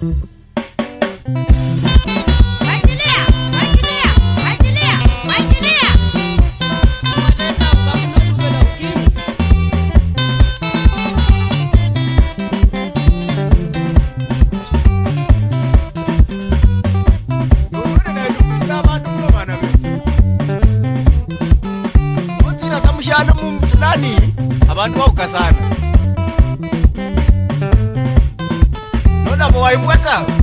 bano wachilia, wachilia, Boy? What up?